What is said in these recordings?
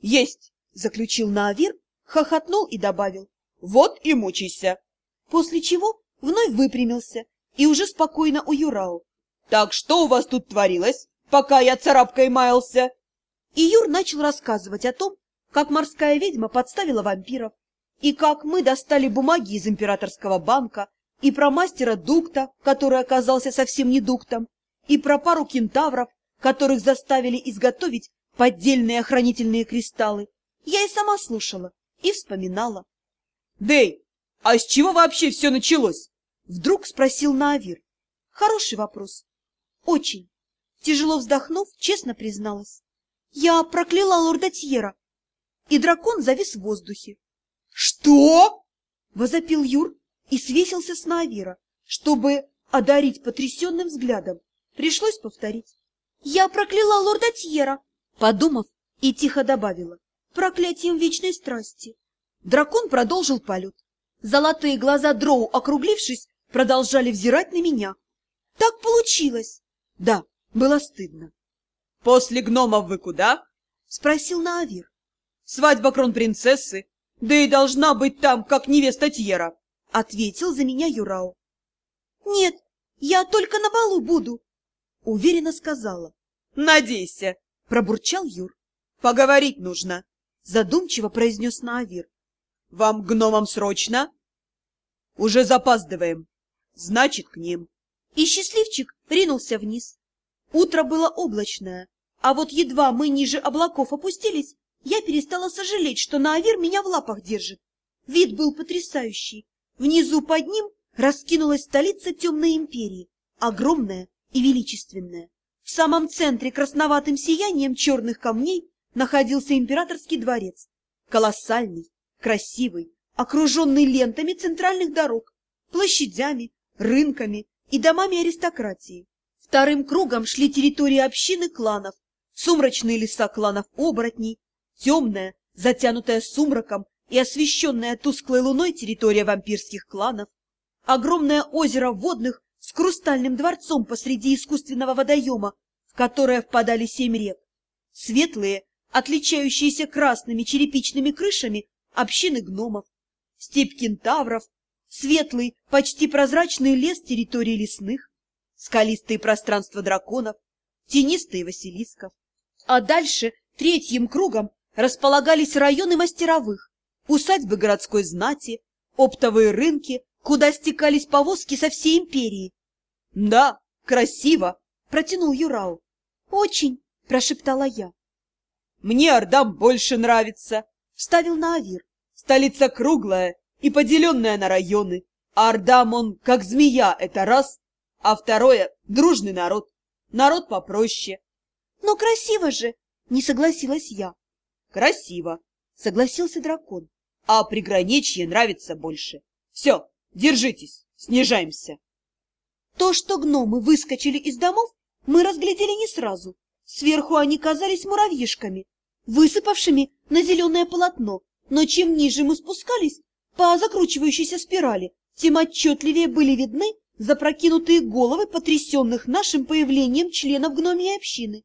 Есть, заключил Наавир, хохотнул и добавил. Вот и мучайся. После чего вновь выпрямился и уже спокойно у Юрау. Так что у вас тут творилось, пока я царапкой маялся? И Юр начал рассказывать о том, как морская ведьма подставила вампиров, и как мы достали бумаги из императорского банка, и про мастера Дукта, который оказался совсем не Дуктом, и про пару кентавров, которых заставили изготовить поддельные охранительные кристаллы. Я и сама слушала, и вспоминала. — Дэй, а с чего вообще все началось? — вдруг спросил Наавир. — Хороший вопрос. Очень. Тяжело вздохнув, честно призналась. Я прокляла лорда Тьера. И дракон завис в воздухе. — Что? — возопил Юр и свесился с Наавира, чтобы одарить потрясенным взглядом. Пришлось повторить. — Я прокляла лорда Тьера, подумав, и тихо добавила. — Проклятием вечной страсти. Дракон продолжил полет. Золотые глаза Дроу, округлившись, продолжали взирать на меня. — Так получилось! Да, было стыдно. — После гномов вы куда? — спросил Наавир. — Свадьба кронпринцессы, да и должна быть там, как невеста Тьера, — ответил за меня Юрау. — Нет, я только на балу буду, — уверенно сказала. — Надейся, — пробурчал Юр. — Поговорить нужно, — задумчиво произнес Наавир. — Вам гномам срочно? — Уже запаздываем. Значит, к ним. И счастливчик ринулся вниз. Утро было облачное, а вот едва мы ниже облаков опустились, я перестала сожалеть, что Наавир меня в лапах держит. Вид был потрясающий. Внизу под ним раскинулась столица темной империи, огромная и величественная. В самом центре красноватым сиянием черных камней находился императорский дворец. Колоссальный, красивый, окруженный лентами центральных дорог, площадями, рынками и домами аристократии. Вторым кругом шли территории общины кланов, сумрачные леса кланов оборотней, темная, затянутая сумраком и освещенная тусклой луной территория вампирских кланов, огромное озеро водных с хрустальным дворцом посреди искусственного водоема, которое впадали семь рек, светлые, отличающиеся красными черепичными крышами общины гномов, степь кентавров, светлый, почти прозрачный лес территории лесных, скалистые пространства драконов, тенистые василисков. А дальше третьим кругом располагались районы мастеровых, усадьбы городской знати, оптовые рынки, куда стекались повозки со всей империи. — Да, красиво! — протянул Юрау. — Очень! — прошептала я. — Мне Ордам больше нравится! — вставил Наавир. — Столица круглая и поделенная на районы. А Ордам он, как змея, это раз, а второе — дружный народ. Народ попроще. — Но красиво же! — не согласилась я. — Красиво, — согласился дракон. — А приграничье нравится больше. Все, держитесь, снижаемся. То, что гномы выскочили из домов, мы разглядели не сразу. Сверху они казались муравьишками, высыпавшими на зеленое полотно, но чем ниже мы спускались по закручивающейся спирали, тем отчетливее были видны запрокинутые головы потрясенных нашим появлением членов гномьей общины.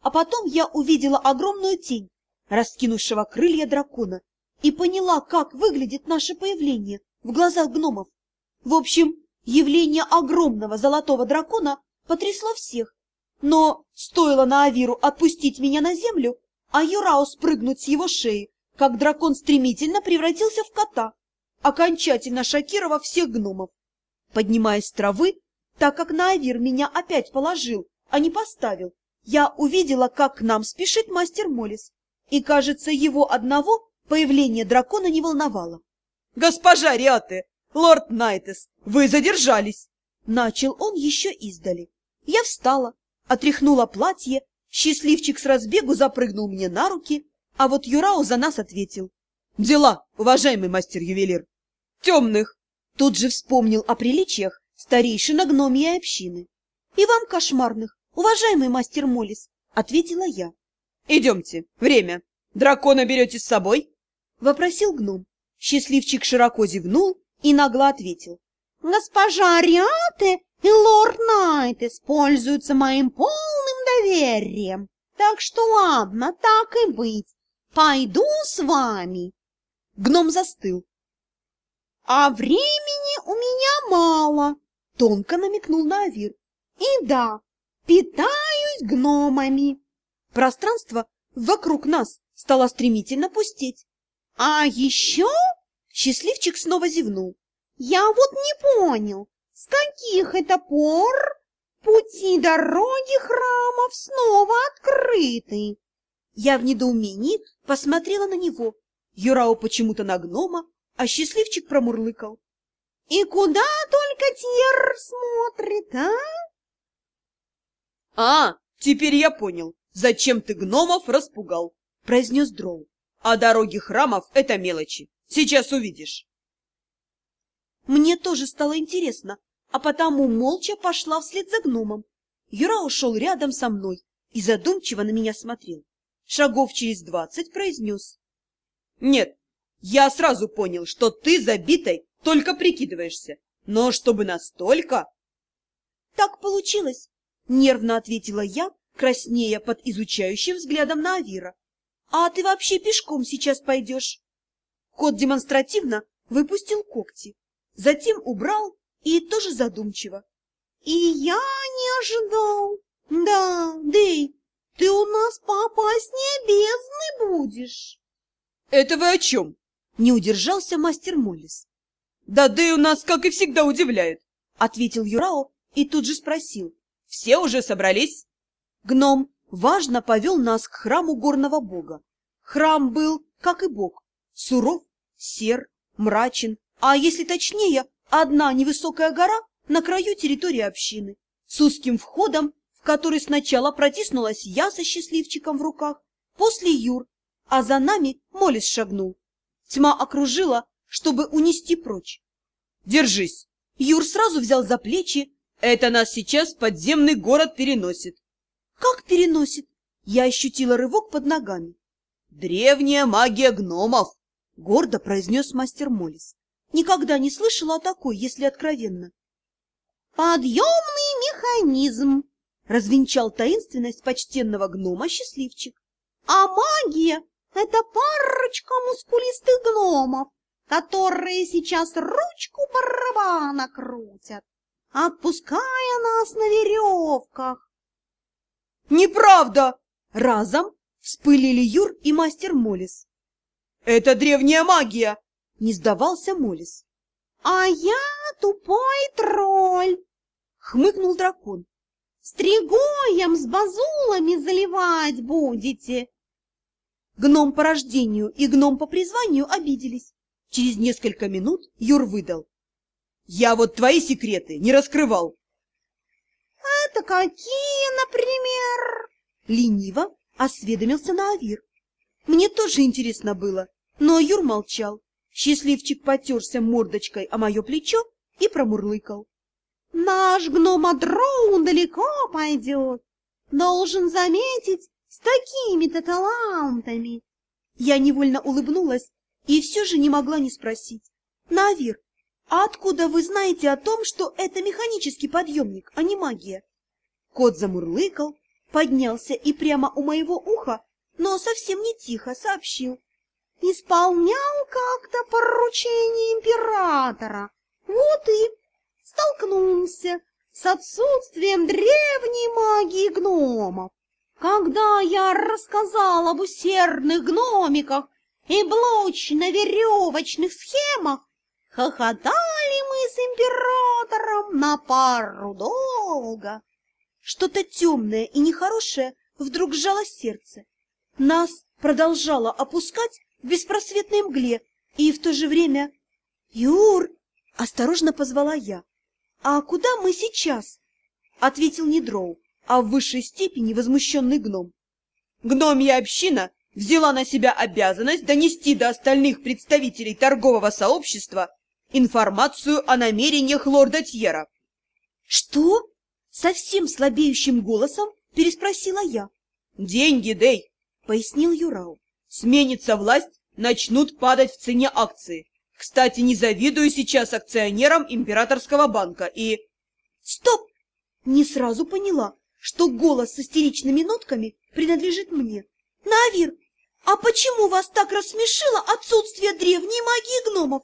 А потом я увидела огромную тень, раскинувшего крылья дракона, и поняла, как выглядит наше появление в глазах гномов. В общем, явление огромного золотого дракона потрясло всех. Но стоило на Авиру отпустить меня на землю, а Юрау спрыгнуть с его шеи, как дракон стремительно превратился в кота, окончательно шокировав всех гномов поднимаясь с травы, так как Найвер меня опять положил, а не поставил. Я увидела, как к нам спешит мастер Молис, и, кажется, его одного появление дракона не волновало. — Госпожа Риате, лорд Найтес, вы задержались! — начал он еще издали. Я встала, отряхнула платье, счастливчик с разбегу запрыгнул мне на руки, а вот Юрау за нас ответил. — Дела, уважаемый мастер-ювелир! — Темных! Тут же вспомнил о приличиях старейшина гномьей общины. — И вам кошмарных, уважаемый мастер Молис, — ответила я. — Идемте, время. Дракона берете с собой? — вопросил гном. Счастливчик широко зевнул и нагло ответил. — Госпожа Ариате и лорд Найт используются моим полным доверием. Так что ладно, так и быть. Пойду с вами. Гном застыл. А времени у меня мало, тонко намекнул на Авир. И да, питаюсь гномами. Пространство вокруг нас стало стремительно пустеть. А еще... Счастливчик снова зевнул. Я вот не понял, с каких это пор пути дороги храмов снова открыты? Я в недоумении посмотрела на него. Юрао почему-то на гнома, а счастливчик промурлыкал. И куда только Тьер смотрит, а? А, теперь я понял, зачем ты гномов распугал, произнес Дроу. А дороги храмов — это мелочи. Сейчас увидишь. Мне тоже стало интересно, а потому молча пошла вслед за гномом. Юра ушел рядом со мной и задумчиво на меня смотрел. Шагов через двадцать произнес. Нет, я сразу понял, что ты забитой только прикидываешься. Но чтобы настолько... Так получилось, нервно ответила я, краснея под изучающим взглядом на Авира. А ты вообще пешком сейчас пойдешь? Кот демонстративно выпустил когти, затем убрал и тоже задумчиво. И я не ожидал. Да, Дэй, ты у нас поопаснее бездны будешь. Это вы о чем? Не удержался мастер Моллис. Да Дэй у нас, как и всегда, удивляет, ответил Юрао и тут же спросил. Все уже собрались? Гном важно повел нас к храму горного бога. Храм был, как и бог, суров, сер, мрачен, а если точнее, одна невысокая гора на краю территории общины, с узким входом который сначала протиснулась я со счастливчиком в руках, после Юр, а за нами Молис шагнул. Тьма окружила, чтобы унести прочь. «Держись!» Юр сразу взял за плечи. «Это нас сейчас в подземный город переносит». «Как переносит?» Я ощутила рывок под ногами. «Древняя магия гномов!» — гордо произнес мастер Молис. Никогда не слышала о такой, если откровенно. «Подъемный механизм!» Развенчал таинственность почтенного гнома счастливчик. А магия — это парочка мускулистых гномов, которые сейчас ручку барабана крутят, отпуская нас на веревках. Неправда! Разом вспылили Юр и мастер Молис. Это древняя магия! Не сдавался Молис. А я тупой тролль! Хмыкнул дракон. Стригоем с базулами заливать будете. Гном по рождению и гном по призванию обиделись. Через несколько минут Юр выдал. Я вот твои секреты не раскрывал. Это какие, например? Лениво осведомился на Авир. Мне тоже интересно было, но Юр молчал. Счастливчик потерся мордочкой о мое плечо и промурлыкал. Наш гномодроун далеко пойдет. Должен заметить, с такими-то талантами. Я невольно улыбнулась и все же не могла не спросить. Навир, откуда вы знаете о том, что это механический подъемник, а не магия? Кот замурлыкал, поднялся и прямо у моего уха, но совсем не тихо сообщил. Исполнял как-то поручение императора. Вот и столкнулся с отсутствием древней магии гномов. Когда я рассказал об усердных гномиках и блочно-веревочных схемах, хохотали мы с императором на пару долго. Что-то темное и нехорошее вдруг сжало сердце. Нас продолжало опускать в беспросветной мгле, и в то же время... «Юр!» — осторожно позвала я. «А куда мы сейчас?» — ответил не Дроу, а в высшей степени возмущенный гном. «Гномья община взяла на себя обязанность донести до остальных представителей торгового сообщества информацию о намерениях лорда Тьера». «Что?» — совсем слабеющим голосом переспросила я. «Деньги, Дэй!» — пояснил Юрау. «Сменится власть, начнут падать в цене акции. Кстати, не завидую сейчас акционерам императорского банка и... Стоп! Не сразу поняла, что голос с истеричными нотками принадлежит мне. Навир, А почему вас так рассмешило отсутствие древней магии гномов?